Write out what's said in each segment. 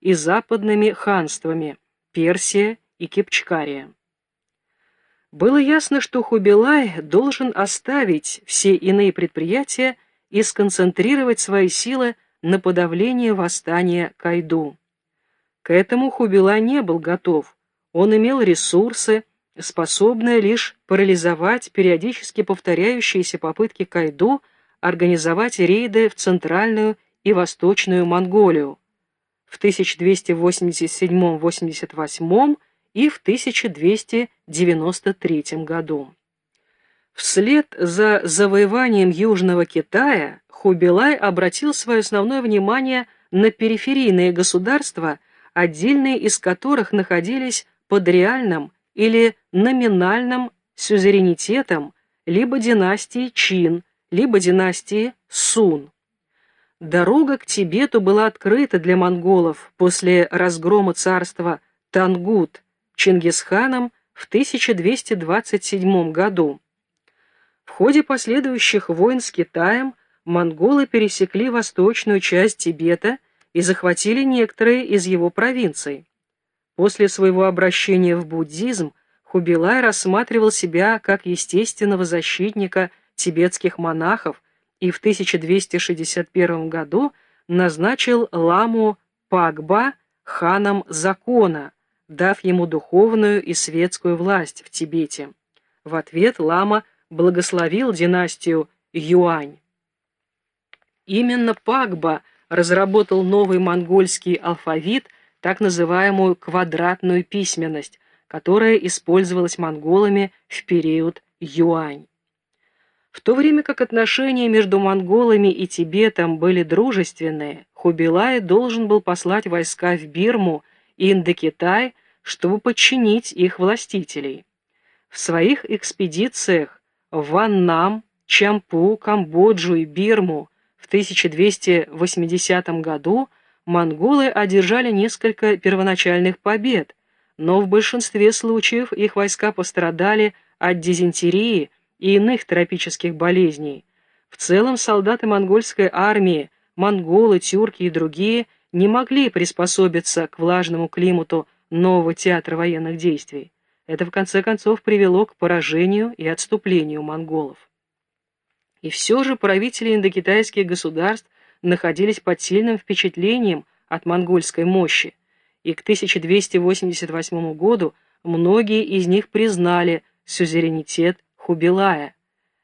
и западными ханствами Персия и Кипчкария. Было ясно, что Хубилай должен оставить все иные предприятия и сконцентрировать свои силы на подавление восстания Кайду. К этому Хубилай не был готов. Он имел ресурсы, способные лишь парализовать периодически повторяющиеся попытки Кайду организовать рейды в Центральную и Восточную Монголию в 1287-88 и в 1293 году. Вслед за завоеванием Южного Китая Хубилай обратил свое основное внимание на периферийные государства, отдельные из которых находились под реальным или номинальным сюзеренитетом либо династии Чин, либо династии Сун. Дорога к Тибету была открыта для монголов после разгрома царства Тангут Чингисханом в 1227 году. В ходе последующих войн с Китаем монголы пересекли восточную часть Тибета и захватили некоторые из его провинций. После своего обращения в буддизм Хубилай рассматривал себя как естественного защитника тибетских монахов и в 1261 году назначил ламу Пагба ханом закона, дав ему духовную и светскую власть в Тибете. В ответ лама благословил династию Юань. Именно Пагба разработал новый монгольский алфавит, так называемую квадратную письменность, которая использовалась монголами в период Юань. В то время как отношения между монголами и Тибетом были дружественные, Хубилай должен был послать войска в Бирму и Индокитай, чтобы подчинить их властителей. В своих экспедициях в Ваннам, Чампу, Камбоджу и Бирму в 1280 году монголы одержали несколько первоначальных побед, но в большинстве случаев их войска пострадали от дизентерии и иных тропических болезней. В целом солдаты монгольской армии, монголы, тюрки и другие не могли приспособиться к влажному климату нового театра военных действий. Это в конце концов привело к поражению и отступлению монголов. И все же правители индокитайских государств находились под сильным впечатлением от монгольской мощи, и к 1288 году многие из них признали сюзеренитет Хубилая.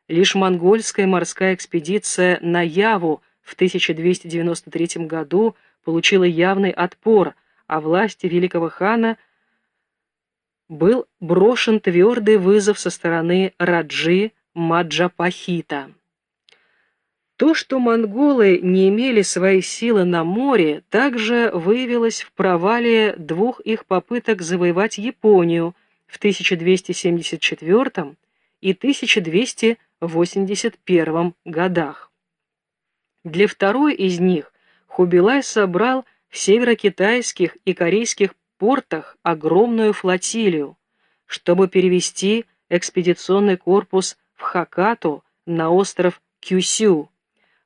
Лишь монгольская морская экспедиция на Яву в 1293 году получила явный отпор, а власти великого хана был брошен твердый вызов со стороны Раджи Маджапахита. То, что монголы не имели своей силы на море, также выявилось в провале двух их попыток завоевать Японию в 1274 и 1281 годах. Для второй из них Хубилай собрал в северокитайских и корейских портах огромную флотилию, чтобы перевести экспедиционный корпус в Хакату на остров Кюсю.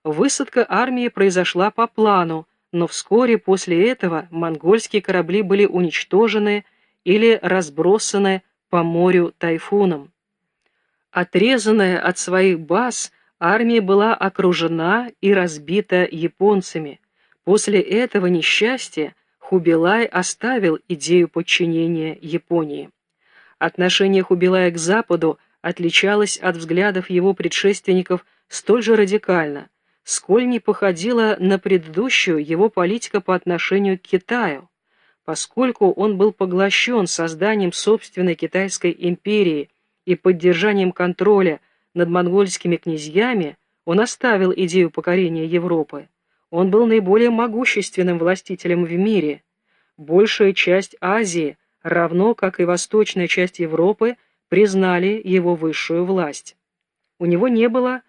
Высадка армии произошла по плану, но вскоре после этого монгольские корабли были уничтожены или разбросаны по морю тайфуном. Отрезанная от своих баз, армия была окружена и разбита японцами. После этого несчастья Хубилай оставил идею подчинения Японии. Отношение Хубилая к Западу отличалось от взглядов его предшественников столь же радикально, сколь не походила на предыдущую его политика по отношению к Китаю. Поскольку он был поглощен созданием собственной китайской империи и поддержанием контроля над монгольскими князьями, он оставил идею покорения Европы. Он был наиболее могущественным властителем в мире. Большая часть Азии, равно как и восточная часть Европы, признали его высшую власть. У него не было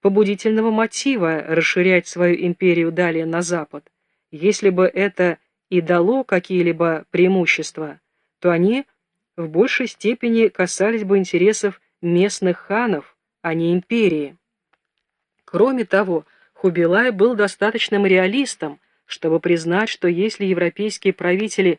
побудительного мотива расширять свою империю далее на запад. Если бы это и дало какие-либо преимущества, то они в большей степени касались бы интересов местных ханов, а не империи. Кроме того, Хубилай был достаточным реалистом, чтобы признать, что если европейские правители